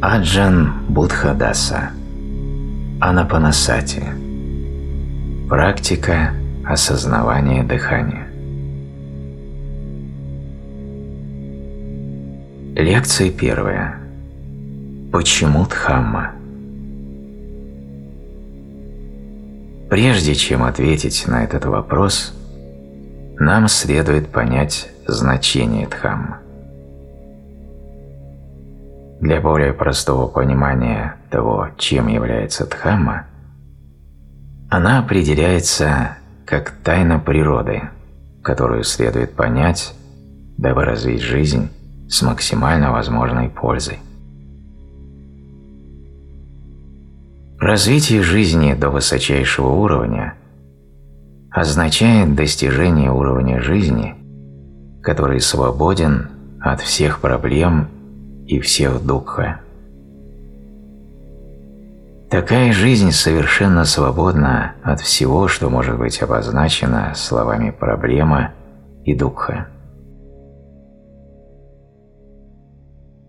Аджан Будхадаса Анапанасати Практика осознавания дыхания Лекция первая. Почему Дхамма? Прежде чем ответить на этот вопрос, нам следует понять значение Дхаммы. Для более простого понимания того, чем является Дхамма, она определяется как тайна природы, которую следует понять, дабы развить жизнь с максимально возможной пользой. Развитие жизни до высочайшего уровня означает достижение уровня жизни, который свободен от всех проблем и всех духа. Такая жизнь совершенно свободна от всего, что может быть обозначено словами «проблема» и «духа».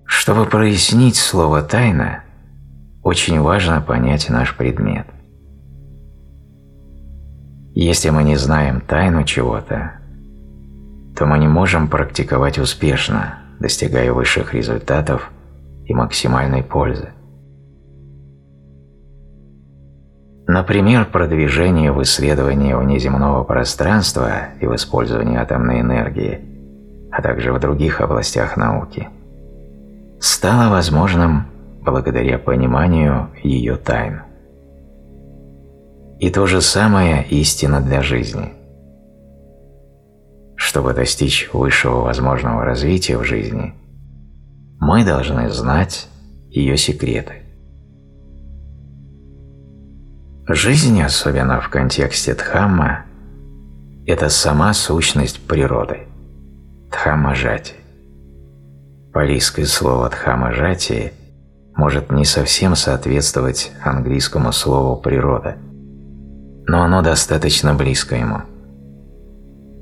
Чтобы прояснить слово «тайна», очень важно понять наш предмет. Если мы не знаем тайну чего-то, то мы не можем практиковать успешно, достигая высших результатов и максимальной пользы. Например, продвижение в исследовании внеземного пространства и в использовании атомной энергии, а также в других областях науки – стало возможным благодаря пониманию ее тайн. И то же самое истина для жизни. Чтобы достичь высшего возможного развития в жизни, мы должны знать ее секреты. Жизнь, особенно в контексте Дхамма, это сама сущность природы, Дхамма-жати. Палийское слово «дхамаджати» может не совсем соответствовать английскому слову «природа», но оно достаточно близко ему.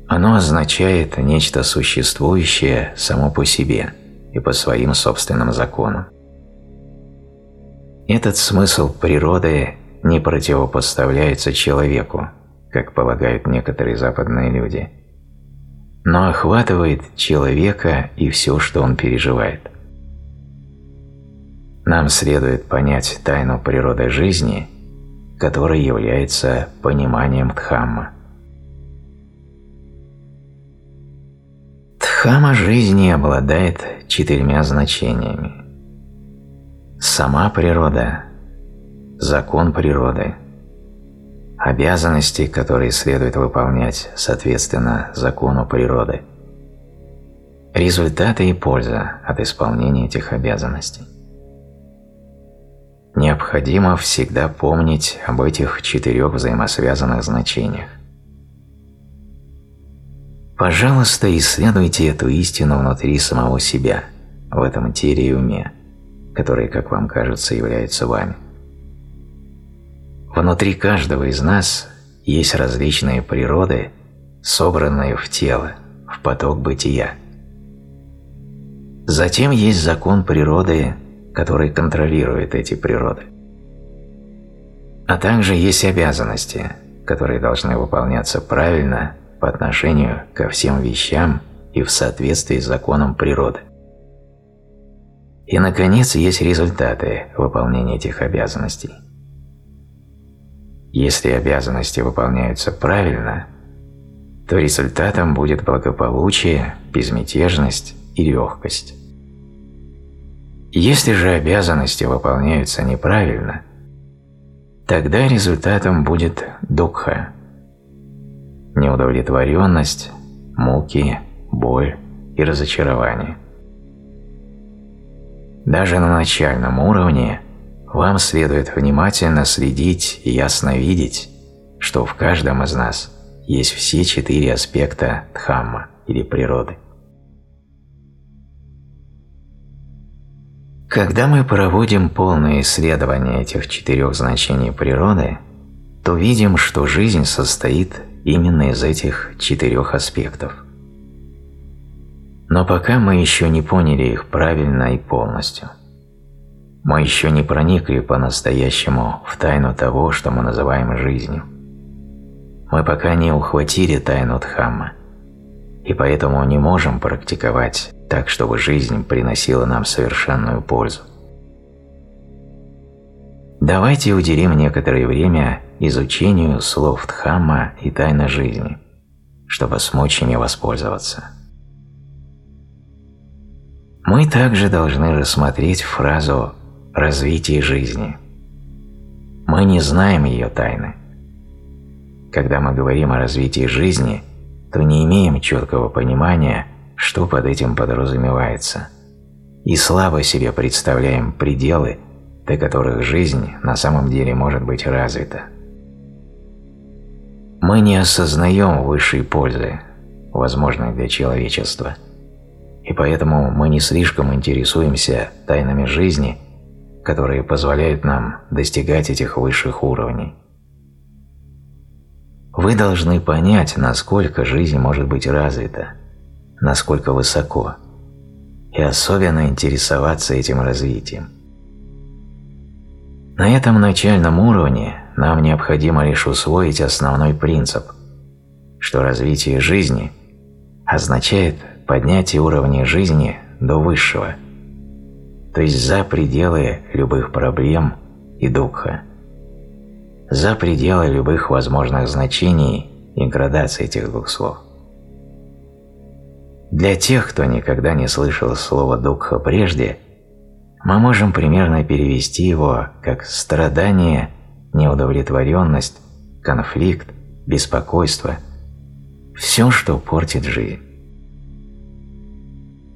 Оно означает нечто существующее само по себе и по своим собственным законам. Этот смысл природы не противопоставляется человеку, как полагают некоторые западные люди – но охватывает человека и все, что он переживает. Нам следует понять тайну природы жизни, которая является пониманием Дхамма. Дхамма жизни обладает четырьмя значениями. Сама природа, закон природы – обязанности, которые следует выполнять соответственно закону природы, результаты и польза от исполнения этих обязанностей. Необходимо всегда помнить об этих четырех взаимосвязанных значениях. Пожалуйста, исследуйте эту истину внутри самого себя, в этом теле и уме, которые, как вам кажется, являются вами. Внутри каждого из нас есть различные природы, собранные в тело, в поток бытия. Затем есть закон природы, который контролирует эти природы. А также есть обязанности, которые должны выполняться правильно по отношению ко всем вещам и в соответствии с законом природы. И, наконец, есть результаты выполнения этих обязанностей – если обязанности выполняются правильно, то результатом будет благополучие, безмятежность и легкость. Если же обязанности выполняются неправильно, тогда результатом будет дукха, неудовлетворенность, муки, боль и разочарование. Даже на начальном уровне вам следует внимательно следить и ясно видеть, что в каждом из нас есть все четыре аспекта Дхамма или природы. Когда мы проводим полное исследование этих четырех значений природы, то видим, что жизнь состоит именно из этих четырех аспектов. Но пока мы еще не поняли их правильно и полностью – мы еще не проникли по-настоящему в тайну того, что мы называем жизнью. Мы пока не ухватили тайну Дхамма, и поэтому не можем практиковать так, чтобы жизнь приносила нам совершенную пользу. Давайте уделим некоторое время изучению слов Дхамма и тайны жизни, чтобы смочь ими воспользоваться. Мы также должны рассмотреть фразу «развитие жизни». Мы не знаем ее тайны. Когда мы говорим о развитии жизни, то не имеем четкого понимания, что под этим подразумевается, и слабо себе представляем пределы, до которых жизнь на самом деле может быть развита. Мы не осознаем высшей пользы, возможной для человечества, и поэтому мы не слишком интересуемся тайнами жизни, которые позволяют нам достигать этих высших уровней. Вы должны понять, насколько жизнь может быть развита, насколько высоко, и особенно интересоваться этим развитием. На этом начальном уровне нам необходимо лишь усвоить основной принцип, что развитие жизни означает поднятие уровня жизни до высшего, то есть за пределы любых проблем и духа, за пределы любых возможных значений и градаций этих двух слов. Для тех, кто никогда не слышал слова «духа» прежде, мы можем примерно перевести его как «страдание», «неудовлетворенность», «конфликт», «беспокойство» – все, что портит жизнь.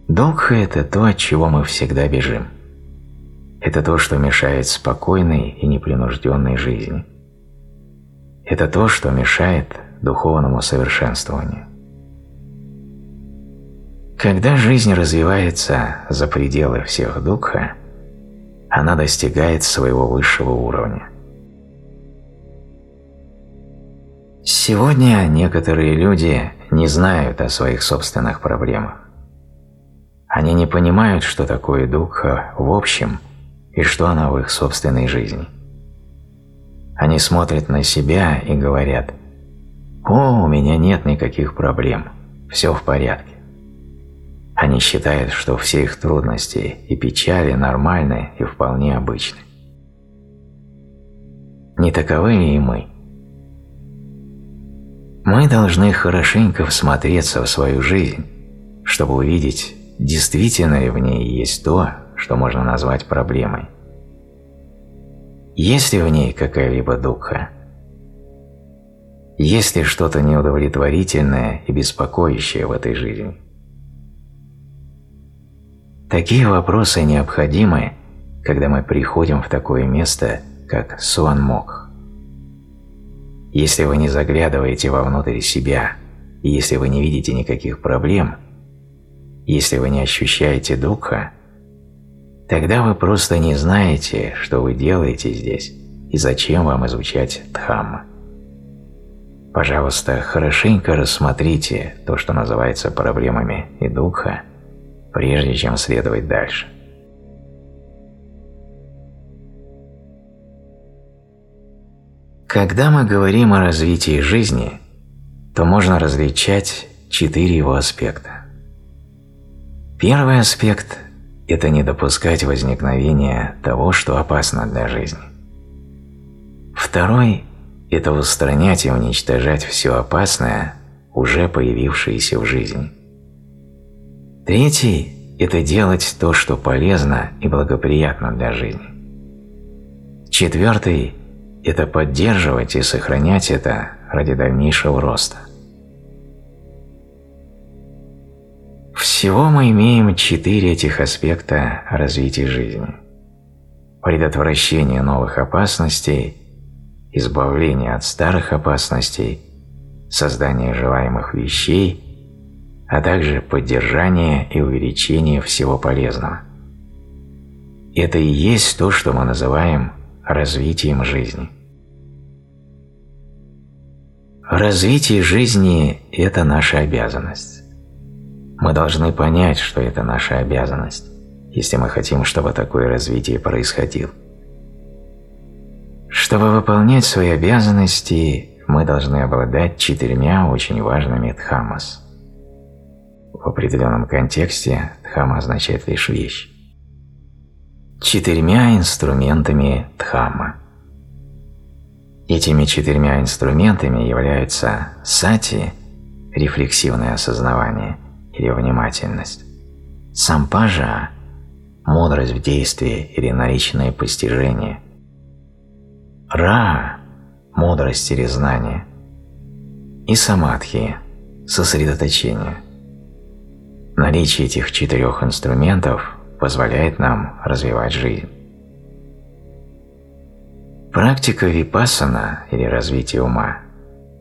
Духа – это то, от чего мы всегда бежим. Это то, что мешает спокойной и непринужденной жизни. Это то, что мешает духовному совершенствованию. Когда жизнь развивается за пределы всех духа, она достигает своего высшего уровня. Сегодня некоторые люди не знают о своих собственных проблемах. Они не понимают, что такое духа в общем и что она в их собственной жизни. Они смотрят на себя и говорят «О, у меня нет никаких проблем, все в порядке». Они считают, что все их трудности и печали нормальны и вполне обычны. Не таковы и мы. Мы должны хорошенько всмотреться в свою жизнь, чтобы увидеть, действительно ли в ней есть то, что можно назвать проблемой. Есть ли в ней какая-либо духа? Есть ли что-то неудовлетворительное и беспокоящее в этой жизни? Такие вопросы необходимы, когда мы приходим в такое место, как Суанмок. Если вы не заглядываете вовнутрь себя, если вы не видите никаких проблем, если вы не ощущаете духа, тогда вы просто не знаете, что вы делаете здесь и зачем вам изучать Дхамма. Пожалуйста, хорошенько рассмотрите то, что называется проблемами и духа, прежде чем следовать дальше. Когда мы говорим о развитии жизни, то можно различать четыре его аспекта. Первый аспект – это не допускать возникновения того, что опасно для жизни. Второй – это устранять и уничтожать все опасное, уже появившееся в жизни. Третий – это делать то, что полезно и благоприятно для жизни. Четвертый – это поддерживать и сохранять это ради дальнейшего роста. Всего мы имеем четыре этих аспекта развития жизни. Предотвращение новых опасностей, избавление от старых опасностей, создание желаемых вещей – а также поддержание и увеличение всего полезного. Это и есть то, что мы называем развитием жизни. Развитие жизни – это наша обязанность. Мы должны понять, что это наша обязанность, если мы хотим, чтобы такое развитие происходило. Чтобы выполнять свои обязанности, мы должны обладать четырьмя очень важными дхамас. В определенном контексте дхама означает лишь вещь. Четырьмя инструментами дхамма. Этими четырьмя инструментами являются сати – рефлексивное осознавание или внимательность, сампажа – мудрость в действии или наличное постижение, ра – мудрость или знание, и самадхи – сосредоточение. Наличие этих четырех инструментов позволяет нам развивать жизнь. Практика випассана или развитие ума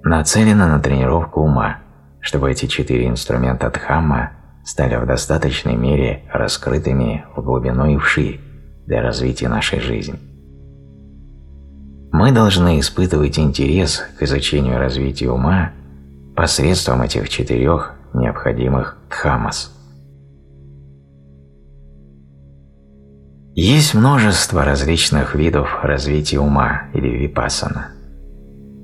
нацелена на тренировку ума, чтобы эти четыре инструмента Дхамма стали в достаточной мере раскрытыми в глубину и вширь для развития нашей жизни. Мы должны испытывать интерес к изучению развития ума посредством этих четырех необходимых дхамас. Есть множество различных видов развития ума или випассана.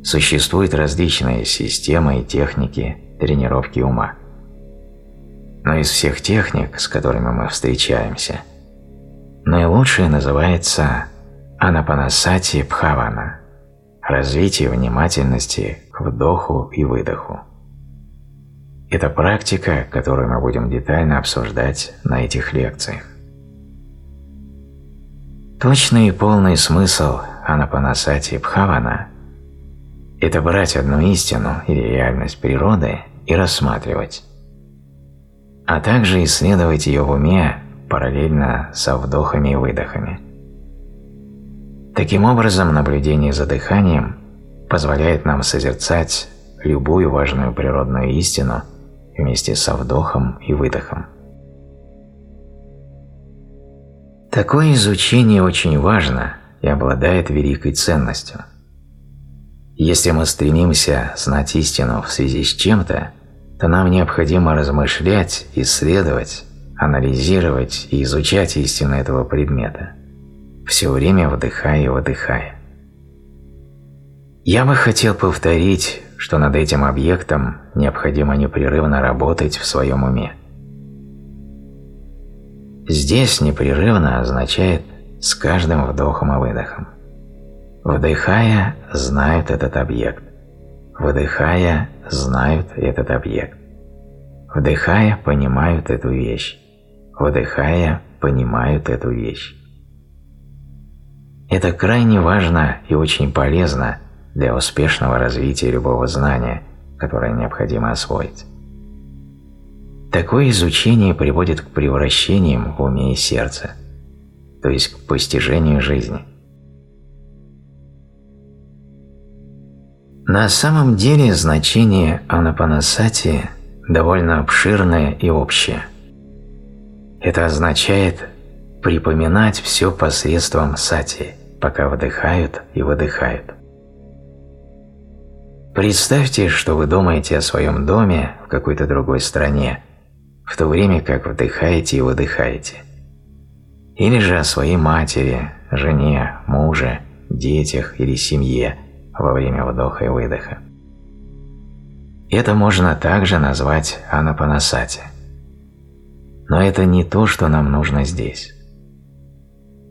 Существуют различные системы и техники тренировки ума. Но из всех техник, с которыми мы встречаемся, наилучшая называется анапанасати бхавана – развитие внимательности к вдоху и выдоху. Это практика, которую мы будем детально обсуждать на этих лекциях. Точный и полный смысл анапанасати бхавана – это брать одну истину или реальность природы и рассматривать, а также исследовать ее в уме параллельно со вдохами и выдохами. Таким образом, наблюдение за дыханием позволяет нам созерцать любую важную природную истину вместе со вдохом и выдохом. Такое изучение очень важно и обладает великой ценностью. Если мы стремимся знать истину в связи с чем-то, то нам необходимо размышлять, исследовать, анализировать и изучать истину этого предмета, все время вдыхая и выдыхая. Я бы хотел повторить, что над этим объектом необходимо непрерывно работать в своем уме. Здесь непрерывно означает с каждым вдохом и выдохом. Вдыхая, знают этот объект. Выдыхая, знают этот объект. Вдыхая, понимают эту вещь. Выдыхая, понимают эту вещь. Это крайне важно и очень полезно для успешного развития любого знания, которое необходимо освоить. Такое изучение приводит к превращениям в уме и сердце, то есть к постижению жизни. На самом деле значение анапанасати довольно обширное и общее. Это означает припоминать все посредством сати, пока вдыхают и выдыхают. Представьте, что вы думаете о своем доме в какой-то другой стране – в то время как вдыхаете и выдыхаете. Или же о своей матери, жене, муже, детях или семье во время вдоха и выдоха. Это можно также назвать анапанасати. Но это не то, что нам нужно здесь.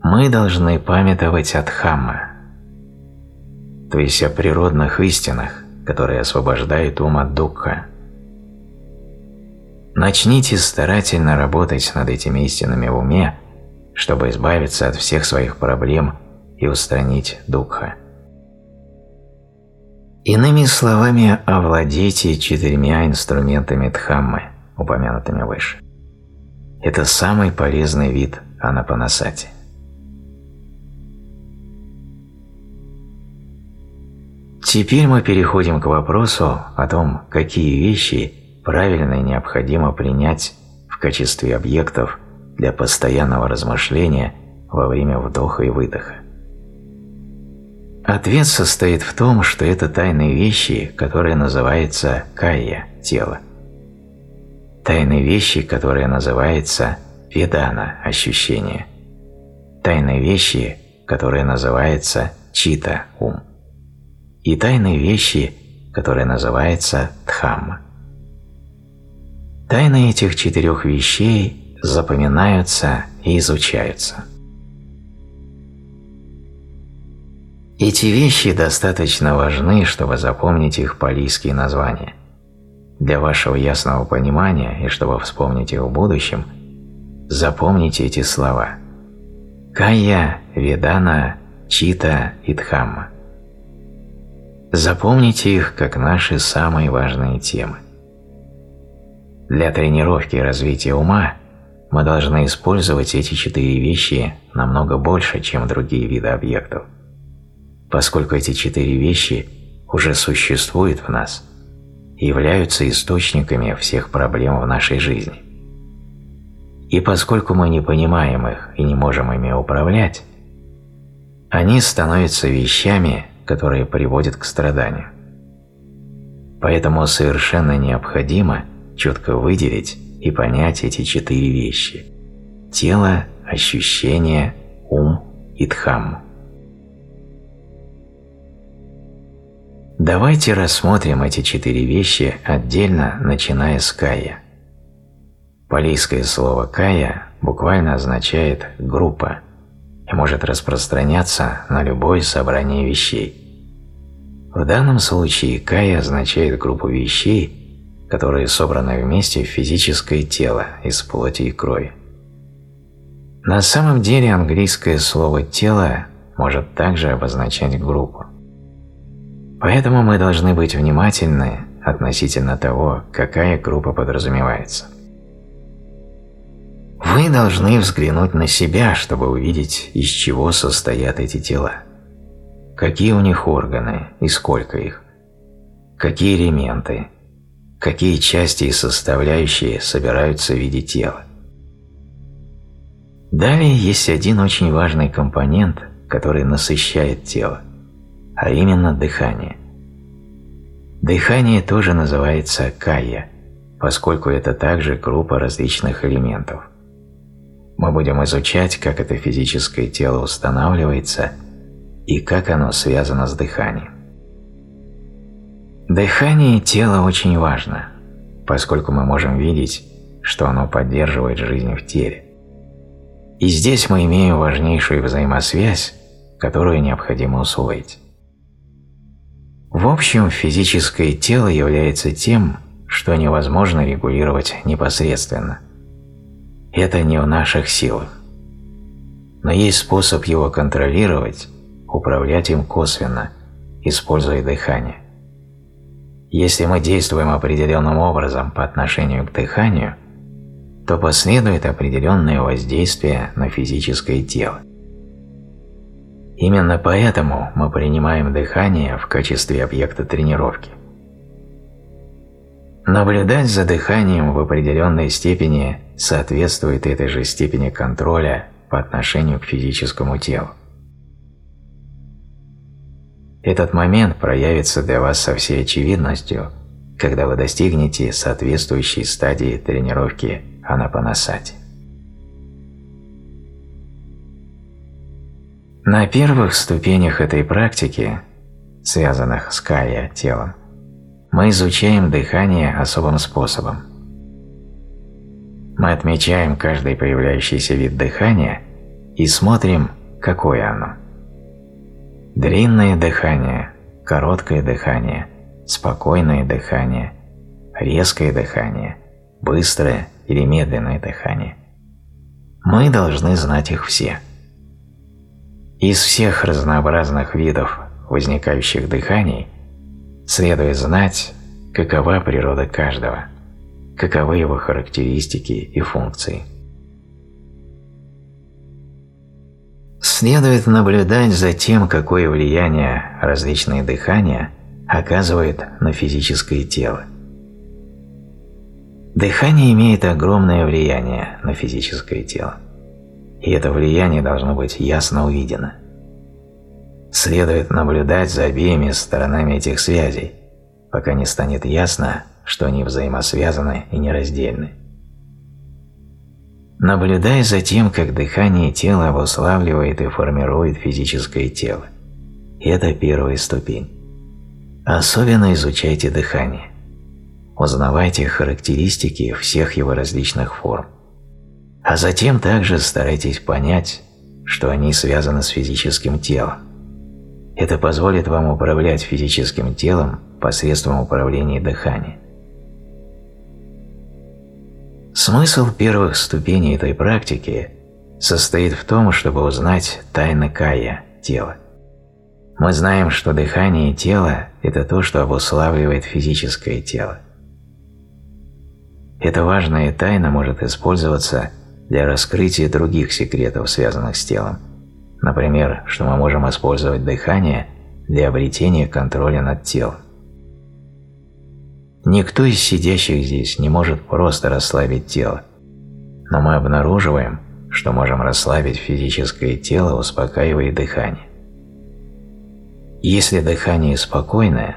Мы должны памятовать о Дхамма, то есть о природных истинах, которые освобождают ум от духа, Начните старательно работать над этими истинами в уме, чтобы избавиться от всех своих проблем и устранить духа. Иными словами, овладейте четырьмя инструментами Дхаммы, упомянутыми выше. Это самый полезный вид анапанасати. Теперь мы переходим к вопросу о том, какие вещи правильно и необходимо принять в качестве объектов для постоянного размышления во время вдоха и выдоха. Ответ состоит в том, что это тайные вещи, которые называются кайя – тело. Тайные вещи, которые называются ведана – ощущение, тайны вещи, которые называются чита – ум, и тайны вещи, которые называются дхамма. Тайны этих четырех вещей запоминаются и изучаются. Эти вещи достаточно важны, чтобы запомнить их палийские названия – для вашего ясного понимания и чтобы вспомнить их в будущем, запомните эти слова. Кая, Ведана, Чита и Дхамма. Запомните их как наши самые важные темы. Для тренировки и развития ума мы должны использовать эти четыре вещи намного больше, чем другие виды объектов, поскольку эти четыре вещи уже существуют в нас – являются источниками всех проблем в нашей жизни. И поскольку мы не понимаем их и не можем ими управлять, они становятся вещами, которые приводят к страданию. Поэтому совершенно необходимо четко выделить и понять эти четыре вещи – тело, ощущение, ум и дхамму. Давайте рассмотрим эти четыре вещи отдельно, начиная с кая. Палийское слово «кая» буквально означает «группа» и может распространяться на любое собрание вещей. В данном случае кая означает группу вещей, которые собраны вместе в физическое тело из плоти и крови. На самом деле английское слово «тело» может также обозначать группу. Поэтому мы должны быть внимательны относительно того, какая группа подразумевается. Вы должны взглянуть на себя, чтобы увидеть, из чего состоят эти тела. Какие у них органы и сколько их. Какие элементы, какие части и составляющие собираются в виде тела. Далее есть один очень важный компонент, который насыщает тело а именно дыхание. Дыхание тоже называется кая, поскольку это также группа различных элементов. Мы будем изучать, как это физическое тело устанавливается и как оно связано с дыханием. Дыхание тела очень важно, поскольку мы можем видеть, что оно поддерживает жизнь в теле. И здесь мы имеем важнейшую взаимосвязь, которую необходимо усвоить. В общем, физическое тело является тем, что невозможно регулировать непосредственно. Это не в наших силах. Но есть способ его контролировать, управлять им косвенно, используя дыхание. Если мы действуем определенным образом по отношению к дыханию, то последует определенное воздействие на физическое тело. Именно поэтому мы принимаем дыхание в качестве объекта тренировки. Наблюдать за дыханием в определенной степени соответствует этой же степени контроля по отношению к физическому телу. Этот момент проявится для вас со всей очевидностью, когда вы достигнете соответствующей стадии тренировки анапанасати. На первых ступенях этой практики, связанных с кая телом, мы изучаем дыхание особым способом. Мы отмечаем каждый появляющийся вид дыхания и смотрим, какое оно. Длинное дыхание, короткое дыхание, спокойное дыхание, резкое дыхание, быстрое или медленное дыхание. Мы должны знать их все. Из всех разнообразных видов возникающих дыханий следует знать, какова природа каждого, каковы его характеристики и функции. Следует наблюдать за тем, какое влияние различные дыхания оказывают на физическое тело. Дыхание имеет огромное влияние на физическое тело и это влияние должно быть ясно увидено. Следует наблюдать за обеими сторонами этих связей, пока не станет ясно, что они взаимосвязаны и нераздельны. Наблюдай за тем, как дыхание тела обуславливает и формирует физическое тело. Это первая ступень. Особенно изучайте дыхание. Узнавайте характеристики всех его различных форм. А затем также старайтесь понять, что они связаны с физическим телом. Это позволит вам управлять физическим телом посредством управления дыханием. Смысл первых ступеней этой практики состоит в том, чтобы узнать тайны кая, тела. Мы знаем, что дыхание тела – это то, что обуславливает физическое тело. Эта важная тайна может использоваться для раскрытия других секретов, связанных с телом. Например, что мы можем использовать дыхание для обретения контроля над телом. Никто из сидящих здесь не может просто расслабить тело, но мы обнаруживаем, что можем расслабить физическое тело, успокаивая дыхание. Если дыхание спокойное,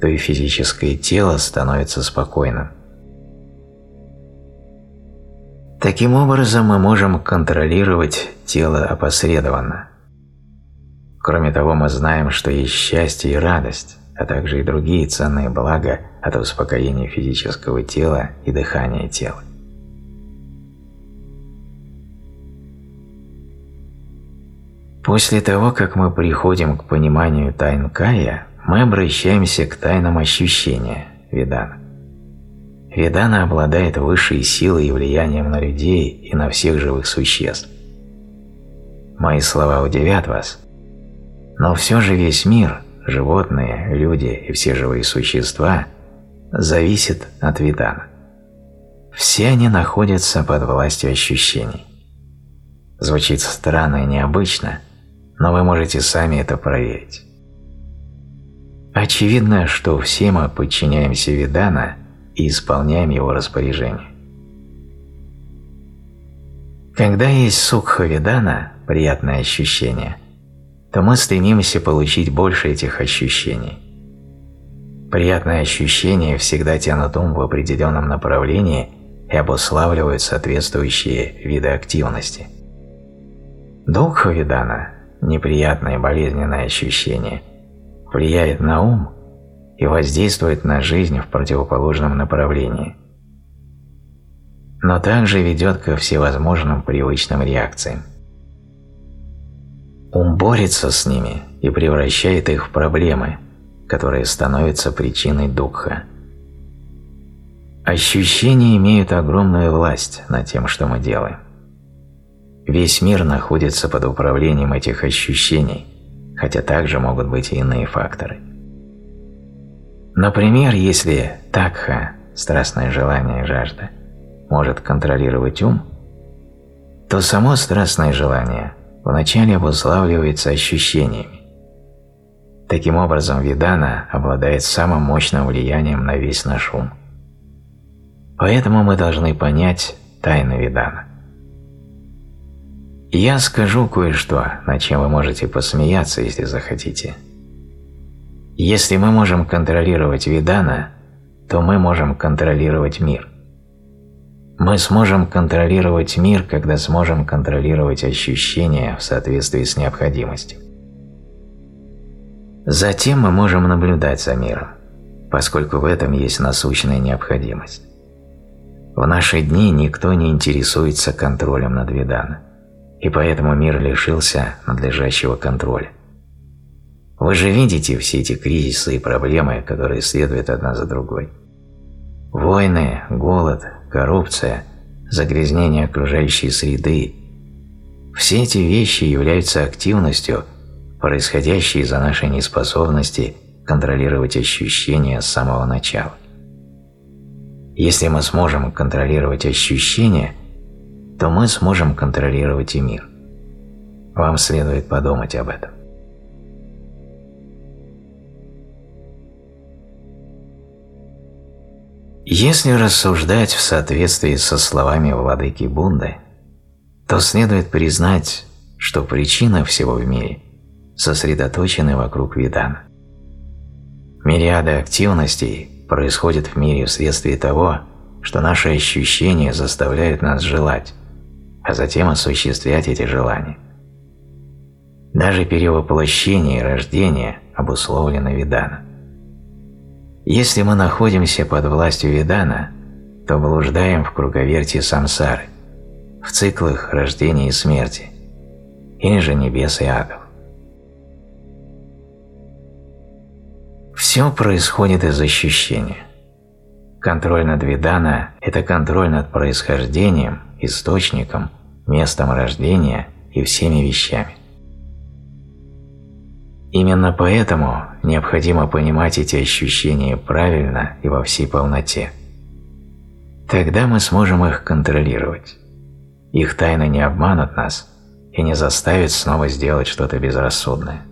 то и физическое тело становится спокойным. Таким образом, мы можем контролировать тело опосредованно. Кроме того, мы знаем, что есть счастье и радость, а также и другие ценные блага от успокоения физического тела и дыхания тела. После того, как мы приходим к пониманию тайн Кая, мы обращаемся к тайнам ощущения Видана. Видана обладает высшей силой и влиянием на людей и на всех живых существ. Мои слова удивят вас, но все же весь мир животные, люди и все живые существа зависят от видана. Все они находятся под властью ощущений. Звучит странно и необычно, но вы можете сами это проверить. Очевидно, что все мы подчиняемся Видана и исполняем его распоряжение. Когда есть сукха Видана, приятное ощущение – то мы стремимся получить больше этих ощущений. Приятные ощущения всегда тянут ум в определенном направлении и обуславливают соответствующие виды активности. Духха видана, неприятное болезненное ощущение, влияет на ум и воздействует на жизнь в противоположном направлении, но также ведет ко всевозможным привычным реакциям. Ум борется с ними и превращает их в проблемы, которые становятся причиной духа. Ощущения имеют огромную власть над тем, что мы делаем. Весь мир находится под управлением этих ощущений, хотя также могут быть и иные факторы. Например, если такха, страстное желание и жажда, может контролировать ум, то само страстное желание вначале обуславливается ощущениями. Таким образом, видана обладает самым мощным влиянием на весь наш ум. Поэтому мы должны понять тайны видана. Я скажу кое-что, над чем вы можете посмеяться, если захотите. Если мы можем контролировать видана, то мы можем контролировать мир. Мы сможем контролировать мир, когда сможем контролировать ощущения в соответствии с необходимостью. Затем мы можем наблюдать за миром, поскольку в этом есть насущная необходимость. В наши дни никто не интересуется контролем над Видана, и поэтому мир лишился надлежащего контроля. Вы же видите все эти кризисы и проблемы, которые следуют одна за другой. Войны, голод, коррупция, загрязнение окружающей среды – все эти вещи являются активностью, происходящей из-за нашей неспособности контролировать ощущения с самого начала. Если мы сможем контролировать ощущения, то мы сможем контролировать и мир. Вам следует подумать об этом. Если рассуждать в соответствии со словами владыки Бунды, то следует признать, что причина всего в мире сосредоточены вокруг Видана. Мириады активностей происходят в мире вследствие того, что наши ощущения заставляют нас желать, а затем осуществлять эти желания. Даже перевоплощение и рождение обусловлено Видана. Если мы находимся под властью Видана, то блуждаем в круговерти самсары, в циклах рождения и смерти, или же небес и адов. Все происходит из ощущения. Контроль над Видана – это контроль над происхождением, источником, местом рождения и всеми вещами. Именно поэтому необходимо понимать эти ощущения правильно и во всей полноте. Тогда мы сможем их контролировать. Их тайны не обманут нас и не заставят снова сделать что-то безрассудное.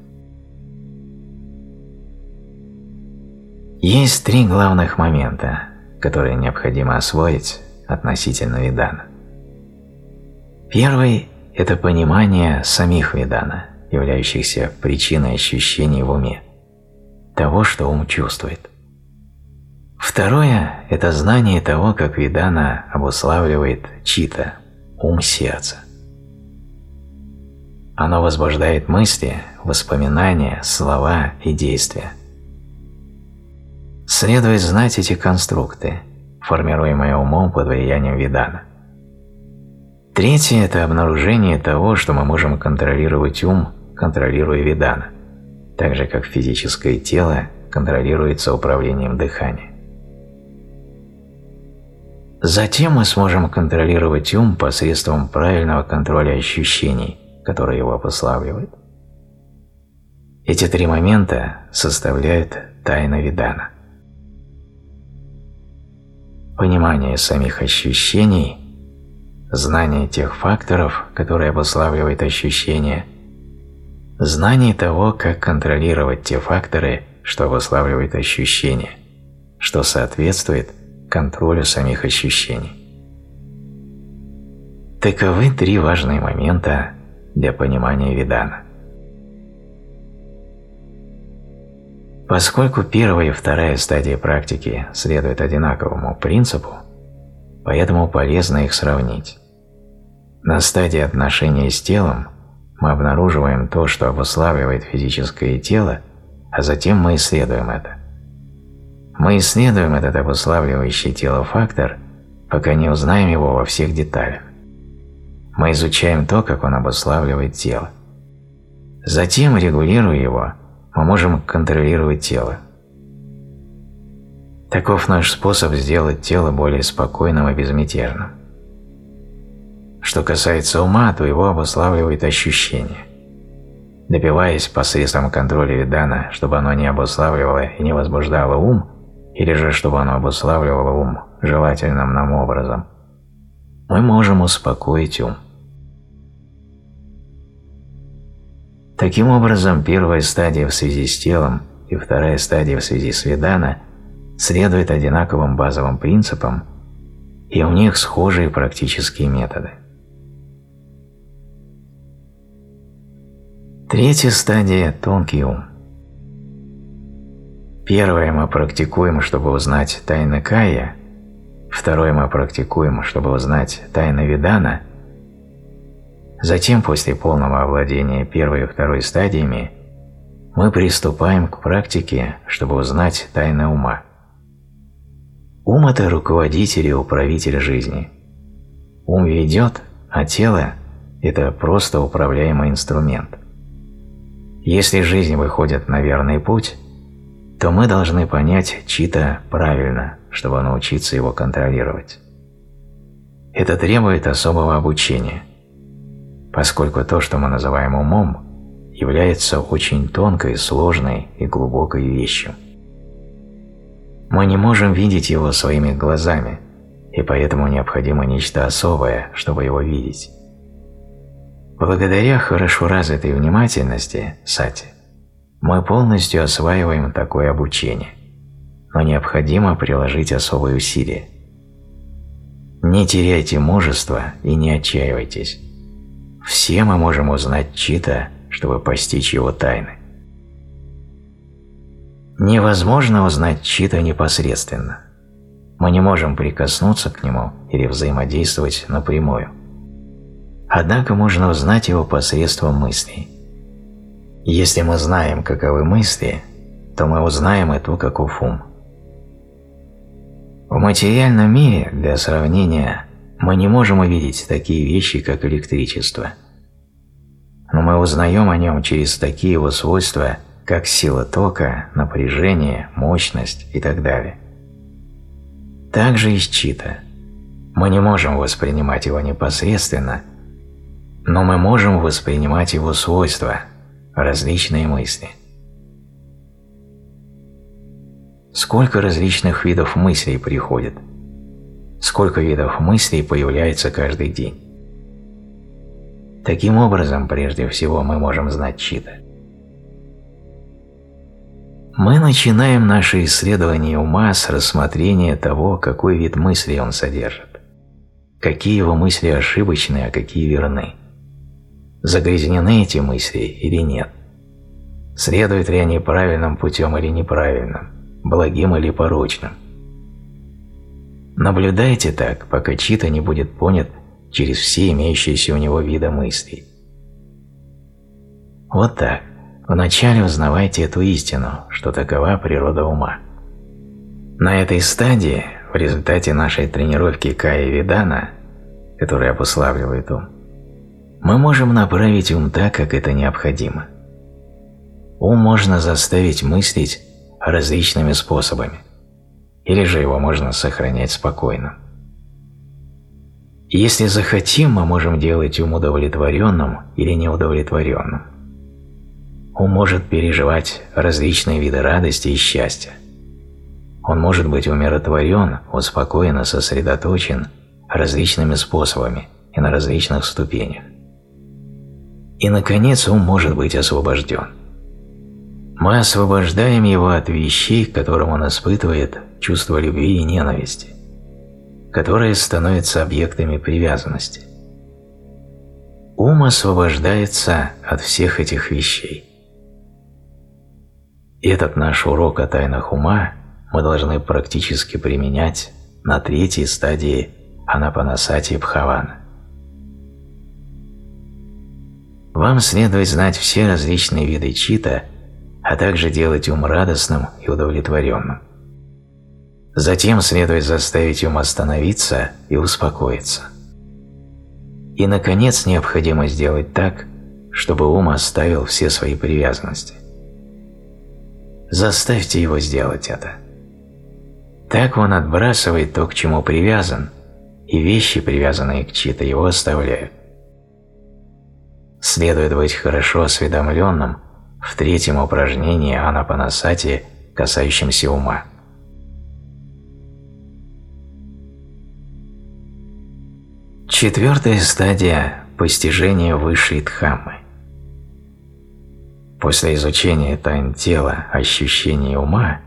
Есть три главных момента, которые необходимо освоить относительно Видана. Первый – это понимание самих Видана, являющихся причиной ощущений в уме, того, что ум чувствует. Второе – это знание того, как Видана обуславливает чита, ум сердца. Оно возбуждает мысли, воспоминания, слова и действия. Следует знать эти конструкты, формируемые умом под влиянием Видана. Третье – это обнаружение того, что мы можем контролировать ум, контролируя Видана, так же как физическое тело контролируется управлением дыхания. Затем мы сможем контролировать ум посредством правильного контроля ощущений, которые его обуславливают. Эти три момента составляют тайна Видана понимание самих ощущений, знание тех факторов, которые обуславливают ощущения, знание того, как контролировать те факторы, что обуславливают ощущения, что соответствует контролю самих ощущений. Таковы три важные момента для понимания Видана. Поскольку первая и вторая стадия практики следуют одинаковому принципу, поэтому полезно их сравнить. На стадии отношения с телом мы обнаруживаем то, что обуславливает физическое тело, а затем мы исследуем это. Мы исследуем этот обуславливающий тело фактор, пока не узнаем его во всех деталях. Мы изучаем то, как он обуславливает тело. Затем, регулируя его, мы можем контролировать тело. Таков наш способ сделать тело более спокойным и безмятежным. Что касается ума, то его обуславливает ощущение. Добиваясь посредством контроля видана, чтобы оно не обуславливало и не возбуждало ум, или же чтобы оно обуславливало ум желательным нам образом, мы можем успокоить ум. Таким образом, первая стадия в связи с телом и вторая стадия в связи с Ведана следуют одинаковым базовым принципам, и у них схожие практические методы. Третья стадия – тонкий ум. Первое мы практикуем, чтобы узнать тайны Кая, второе мы практикуем, чтобы узнать тайны Видана, Затем, после полного овладения первой и второй стадиями, мы приступаем к практике, чтобы узнать тайны ума. Ум – это руководитель и управитель жизни. Ум ведет, а тело – это просто управляемый инструмент. Если жизнь выходит на верный путь, то мы должны понять чьи-то правильно, чтобы научиться его контролировать. Это требует особого обучения поскольку то, что мы называем умом, является очень тонкой, сложной и глубокой вещью. Мы не можем видеть его своими глазами, и поэтому необходимо нечто особое, чтобы его видеть. Благодаря хорошо развитой внимательности, сати, мы полностью осваиваем такое обучение, но необходимо приложить особые усилия. Не теряйте мужества и не отчаивайтесь. Все мы можем узнать Чита, чтобы постичь его тайны. Невозможно узнать Чита непосредственно. Мы не можем прикоснуться к нему или взаимодействовать напрямую. однако можно узнать его посредством мыслей. Если мы знаем, каковы мысли, то мы узнаем и то, каков ум. В материальном мире, для сравнения, мы не можем увидеть такие вещи, как электричество. Но мы узнаем о нем через такие его свойства, как сила тока, напряжение, мощность и так далее. Также и с чита. Мы не можем воспринимать его непосредственно, но мы можем воспринимать его свойства, различные мысли. Сколько различных видов мыслей приходит? Сколько видов мыслей появляется каждый день? Таким образом, прежде всего, мы можем знать чита – мы начинаем наше исследование ума с рассмотрения того, какой вид мысли он содержит. Какие его мысли ошибочны, а какие верны. Загрязнены эти мысли или нет. Следуют ли они правильным путем или неправильным, благим или порочным. Наблюдайте так, пока чита не будет понят через все имеющиеся у него виды мыслей. Вот так. Вначале узнавайте эту истину, что такова природа ума. На этой стадии, в результате нашей тренировки Кая Видана, которая обуславливает ум, мы можем направить ум так, как это необходимо. Ум можно заставить мыслить различными способами, или же его можно сохранять спокойным. Если захотим, мы можем делать ум удовлетворенным или неудовлетворенным он может переживать различные виды радости и счастья. Он может быть умиротворен, успокоен и сосредоточен различными способами и на различных ступенях. И, наконец, он может быть освобожден. Мы освобождаем его от вещей, которым он испытывает чувство любви и ненависти, которые становятся объектами привязанности. Ум освобождается от всех этих вещей. Этот наш урок о тайнах ума мы должны практически применять на третьей стадии Анапанасати Бхавана. Вам следует знать все различные виды чита, а также делать ум радостным и удовлетворенным. Затем следует заставить ум остановиться и успокоиться. И, наконец, необходимо сделать так, чтобы ум оставил все свои привязанности – Заставьте его сделать это. Так он отбрасывает то, к чему привязан, и вещи, привязанные к чьи-то, его оставляют. Следует быть хорошо осведомленным в третьем упражнении Анапанасати, касающемся ума. Четвертая стадия – постижения высшей Дхаммы. После изучения тайн тела, ощущений ума,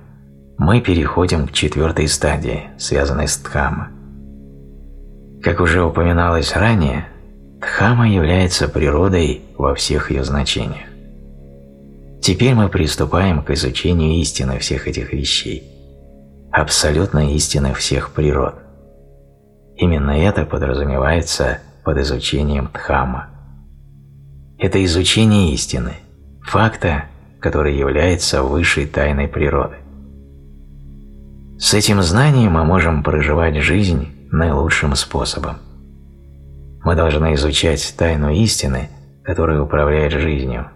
мы переходим к четвертой стадии, связанной с Дхамма. Как уже упоминалось ранее, Дхамма является природой во всех ее значениях. Теперь мы приступаем к изучению истины всех этих вещей, абсолютной истины всех природ. Именно это подразумевается под изучением Дхамма. Это изучение истины – факта, который является высшей тайной природы. С этим знанием мы можем проживать жизнь наилучшим способом. Мы должны изучать тайну истины, которая управляет жизнью.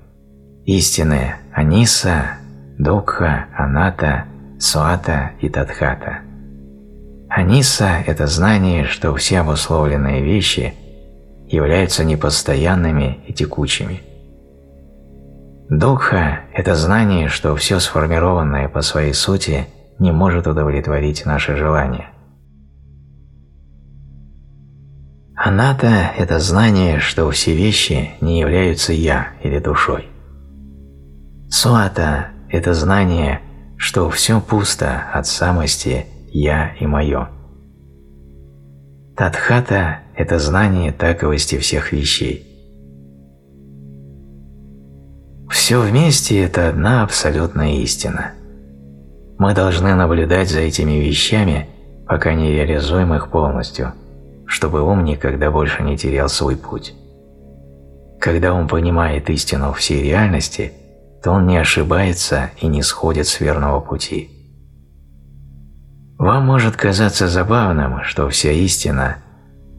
Истины Аниса, Дукха, Аната, Суата и Тадхата. Аниса – это знание, что все обусловленные вещи являются непостоянными и текучими – Дукха – это знание, что все сформированное по своей сути не может удовлетворить наши желания. Аната – это знание, что все вещи не являются «я» или душой. Суата – это знание, что все пусто от самости «я» и «моё». Тадхата – это знание таковости всех вещей. Все вместе – это одна абсолютная истина. Мы должны наблюдать за этими вещами, пока не реализуем их полностью, чтобы ум никогда больше не терял свой путь. когда он понимает истину всей реальности, то он не ошибается и не сходит с верного пути. Вам может казаться забавным, что вся истина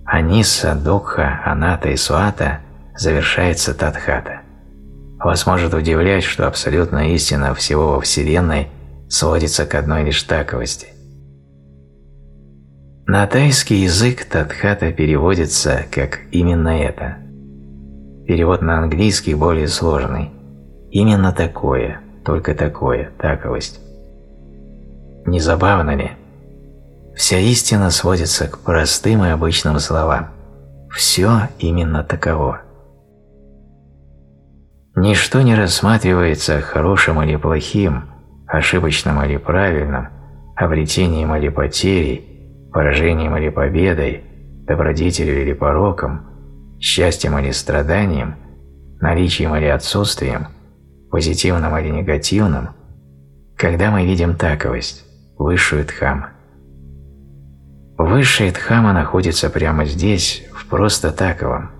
Аниса, Дукха, Аната и Суата завершается Тадхата. Вас может удивлять, что абсолютная истина всего во Вселенной сводится к одной лишь таковости. На тайский язык Тадхата переводится как «именно это». Перевод на английский более сложный. Именно такое, только такое, таковость. Не забавно ли? Вся истина сводится к простым и обычным словам. Все именно таково. Ничто не рассматривается хорошим или плохим, ошибочным или правильным, обретением или потерей, поражением или победой, добродетелью или пороком, счастьем или страданием, наличием или отсутствием, позитивным или негативным, когда мы видим таковость, высшую дхамму. Высшая дхамма находится прямо здесь, в просто таковом,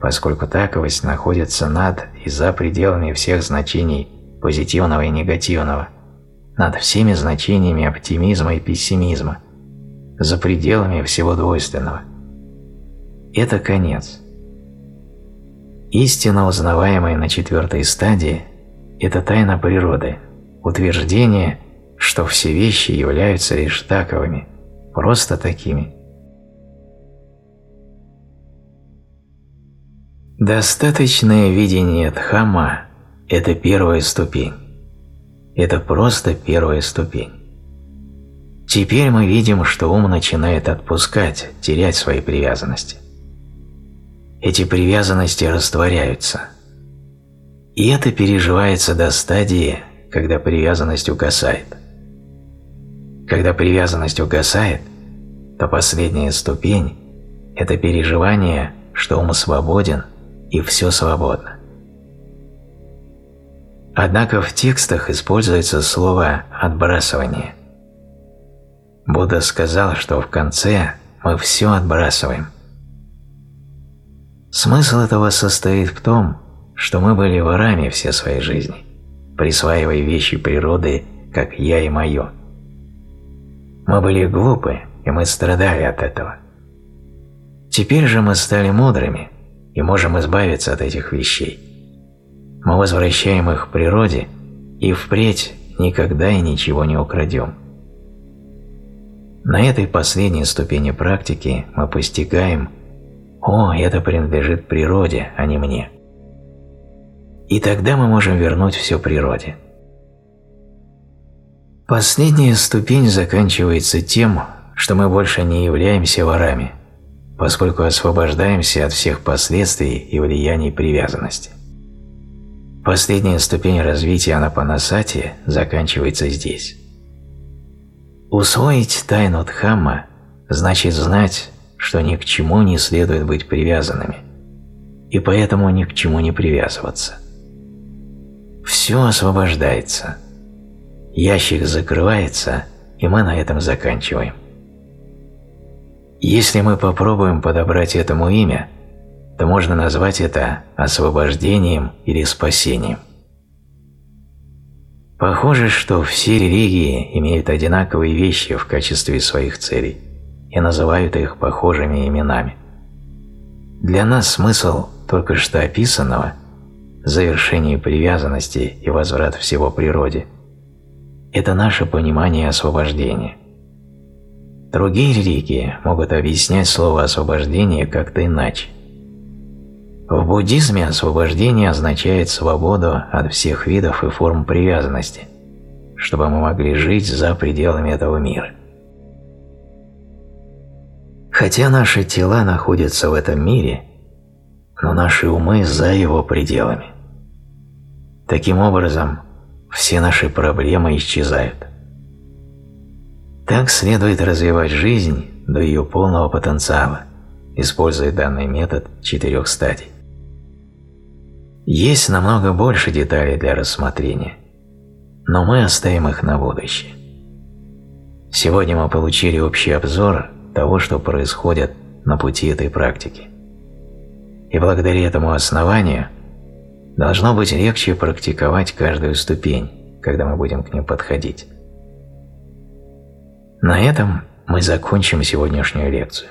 поскольку таковость находится над и за пределами всех значений позитивного и негативного, над всеми значениями оптимизма и пессимизма, за пределами всего двойственного. Это конец. Истина, узнаваемая на четвертой стадии, это тайна природы, утверждение, что все вещи являются лишь таковыми – просто такими. Достаточное видение Дхамма – это первая ступень. Это просто первая ступень. Теперь мы видим, что ум начинает отпускать, терять свои привязанности. Эти привязанности растворяются. И это переживается до стадии, когда привязанность угасает – когда привязанность угасает, то последняя ступень – это переживание, что ум свободен и все свободно. Однако в текстах используется слово «отбрасывание». Будда сказал, что в конце мы все отбрасываем. Смысл этого состоит в том, что мы были ворами все своей жизни, присваивая вещи природы как «я» и «моё». Мы были глупы, и мы страдали от этого. Теперь же мы стали мудрыми и можем избавиться от этих вещей. Мы возвращаем их природе и впредь никогда и ничего не украдем. На этой последней ступени практики мы постигаем «О, это принадлежит природе, а не мне». И тогда мы можем вернуть все природе – Последняя ступень заканчивается тем, что мы больше не являемся ворами, поскольку освобождаемся от всех последствий и влияний привязанности. Последняя ступень развития анапанасати заканчивается здесь. Усвоить тайну Дхамма значит знать, что ни к чему не следует быть привязанными, и поэтому ни к чему не привязываться. Все освобождается – ящик закрывается, и мы на этом заканчиваем. Если мы попробуем подобрать этому имя, то можно назвать это освобождением или спасением. Похоже, что все религии имеют одинаковые вещи в качестве своих целей и называют их похожими именами. Для нас смысл только что описанного – завершение привязанности и возврат всего природе – это наше понимание освобождения. Другие религии могут объяснять слово «освобождение» как-то иначе. В буддизме освобождение означает свободу от всех видов и форм привязанности, чтобы мы могли жить за пределами этого мира. Хотя наши тела находятся в этом мире, но наши умы за его пределами. Таким образом, все наши проблемы исчезают. Так следует развивать жизнь до ее полного потенциала, используя данный метод четырех стадий. Есть намного больше деталей для рассмотрения, но мы оставим их на будущее. Сегодня мы получили общий обзор того, что происходит на пути этой практики. и благодаря этому основанию должно быть легче практиковать каждую ступень, когда мы будем к ним подходить. На этом мы закончим сегодняшнюю лекцию.